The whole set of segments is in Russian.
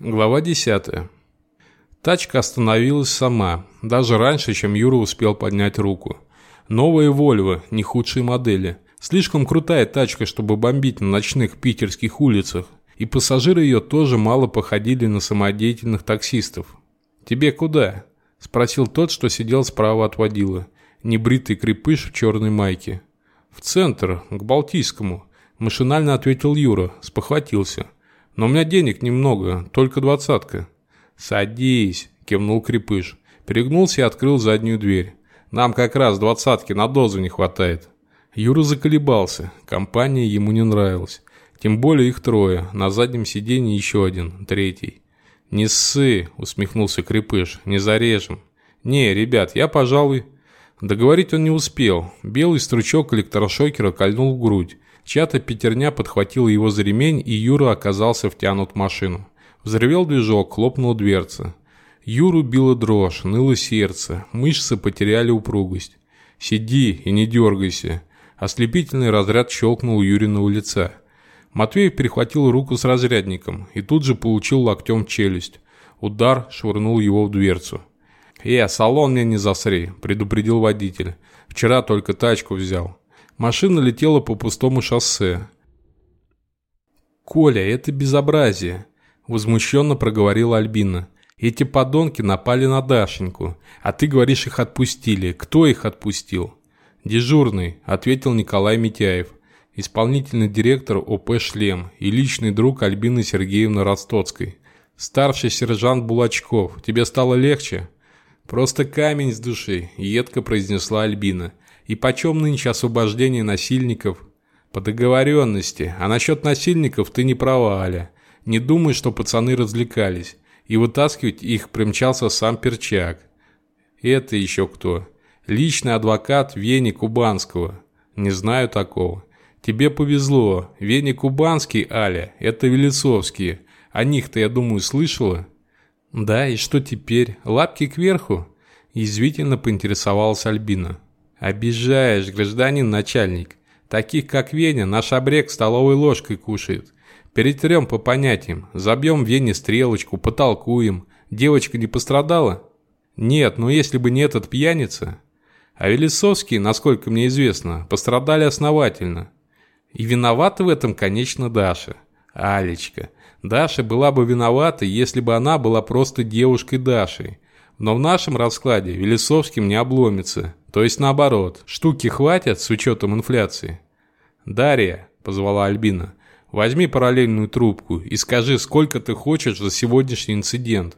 Глава 10. Тачка остановилась сама, даже раньше, чем Юра успел поднять руку. Новая Volvo, не худшей модели. Слишком крутая тачка, чтобы бомбить на ночных питерских улицах. И пассажиры ее тоже мало походили на самодеятельных таксистов. «Тебе куда?» – спросил тот, что сидел справа от водила. Небритый крепыш в черной майке. «В центр, к Балтийскому», – машинально ответил Юра, спохватился – но у меня денег немного, только двадцатка». «Садись», – кивнул Крепыш. Перегнулся и открыл заднюю дверь. «Нам как раз двадцатки на дозу не хватает». Юра заколебался. Компания ему не нравилась. Тем более их трое. На заднем сиденье еще один, третий. «Не ссы», – усмехнулся Крепыш. «Не зарежем». «Не, ребят, я, пожалуй...» Договорить он не успел. Белый стручок электрошокера кольнул в грудь. Чья-то пятерня подхватила его за ремень, и Юра оказался втянут в машину. Взревел движок, хлопнула дверца. Юру била дрожь, ныло сердце, мышцы потеряли упругость. «Сиди и не дергайся». Ослепительный разряд щелкнул у Юриного лица. Матвеев перехватил руку с разрядником и тут же получил локтем челюсть. Удар швырнул его в дверцу. «Э, салон мне не засри», – предупредил водитель. «Вчера только тачку взял». Машина летела по пустому шоссе. «Коля, это безобразие!» – возмущенно проговорила Альбина. «Эти подонки напали на Дашеньку, а ты говоришь, их отпустили. Кто их отпустил?» «Дежурный», – ответил Николай Митяев, исполнительный директор ОП «Шлем» и личный друг Альбины Сергеевны Ростоцкой. «Старший сержант Булачков, тебе стало легче?» «Просто камень с души», – едко произнесла Альбина. И почем нынче освобождение насильников? По договоренности. А насчет насильников ты не права, Аля. Не думай, что пацаны развлекались. И вытаскивать их примчался сам Перчак. Это еще кто? Личный адвокат Вени Кубанского. Не знаю такого. Тебе повезло. Вени Кубанский, Аля, это Велесовские. О них-то, я думаю, слышала? Да, и что теперь? Лапки кверху? Язвительно поинтересовалась Альбина. «Обижаешь, гражданин начальник. Таких, как Веня, наш обрек столовой ложкой кушает. Перетрем по понятиям, забьем Вене стрелочку, потолкуем. Девочка не пострадала?» «Нет, но если бы не этот пьяница...» А Велесовские, насколько мне известно, пострадали основательно. И виновата в этом, конечно, Даша. Алечка. Даша была бы виновата, если бы она была просто девушкой Дашей. Но в нашем раскладе Велесовским не обломится. То есть наоборот, штуки хватит с учетом инфляции. «Дарья», – позвала Альбина, – «возьми параллельную трубку и скажи, сколько ты хочешь за сегодняшний инцидент».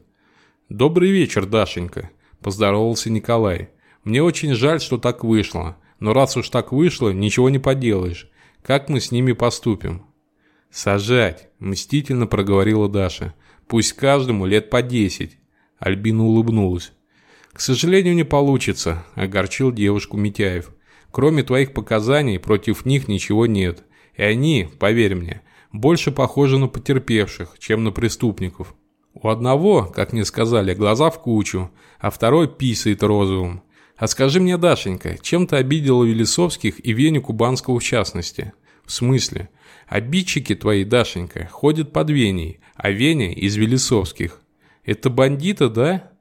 «Добрый вечер, Дашенька», – поздоровался Николай. «Мне очень жаль, что так вышло, но раз уж так вышло, ничего не поделаешь. Как мы с ними поступим?» «Сажать», – мстительно проговорила Даша. «Пусть каждому лет по десять». Альбина улыбнулась. «К сожалению, не получится», – огорчил девушку Митяев. «Кроме твоих показаний, против них ничего нет. И они, поверь мне, больше похожи на потерпевших, чем на преступников. У одного, как мне сказали, глаза в кучу, а второй писает розовым. А скажи мне, Дашенька, чем ты обидела Велесовских и Веню Кубанского в частности? В смысле? Обидчики твои, Дашенька, ходят под Веней, а Веня из Велесовских. Это бандиты, да?»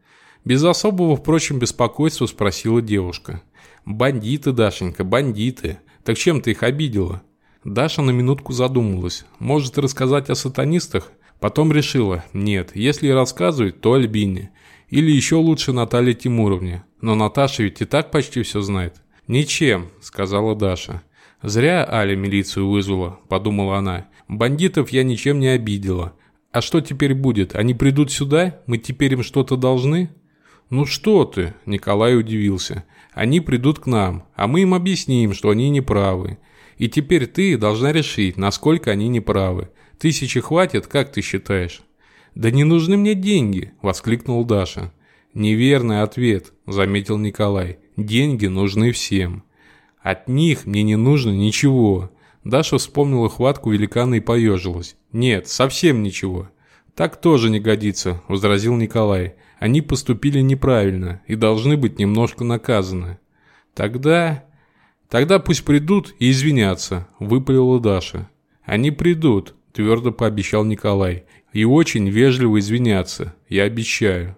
Без особого, впрочем, беспокойства спросила девушка. «Бандиты, Дашенька, бандиты. Так чем ты их обидела?» Даша на минутку задумалась. Может рассказать о сатанистах? Потом решила, нет, если и рассказывать, то Альбине. Или еще лучше Наталье Тимуровне. Но Наташа ведь и так почти все знает. «Ничем», — сказала Даша. «Зря Аля милицию вызвала», — подумала она. «Бандитов я ничем не обидела. А что теперь будет? Они придут сюда? Мы теперь им что-то должны?» «Ну что ты?» – Николай удивился. «Они придут к нам, а мы им объясним, что они неправы. И теперь ты должна решить, насколько они неправы. Тысячи хватит, как ты считаешь?» «Да не нужны мне деньги!» – воскликнул Даша. «Неверный ответ», – заметил Николай. «Деньги нужны всем. От них мне не нужно ничего». Даша вспомнила хватку великана и поежилась. «Нет, совсем ничего». «Так тоже не годится», – возразил Николай. Они поступили неправильно и должны быть немножко наказаны. Тогда... Тогда пусть придут и извинятся, выпалила Даша. Они придут, твердо пообещал Николай. И очень вежливо извиняться, я обещаю.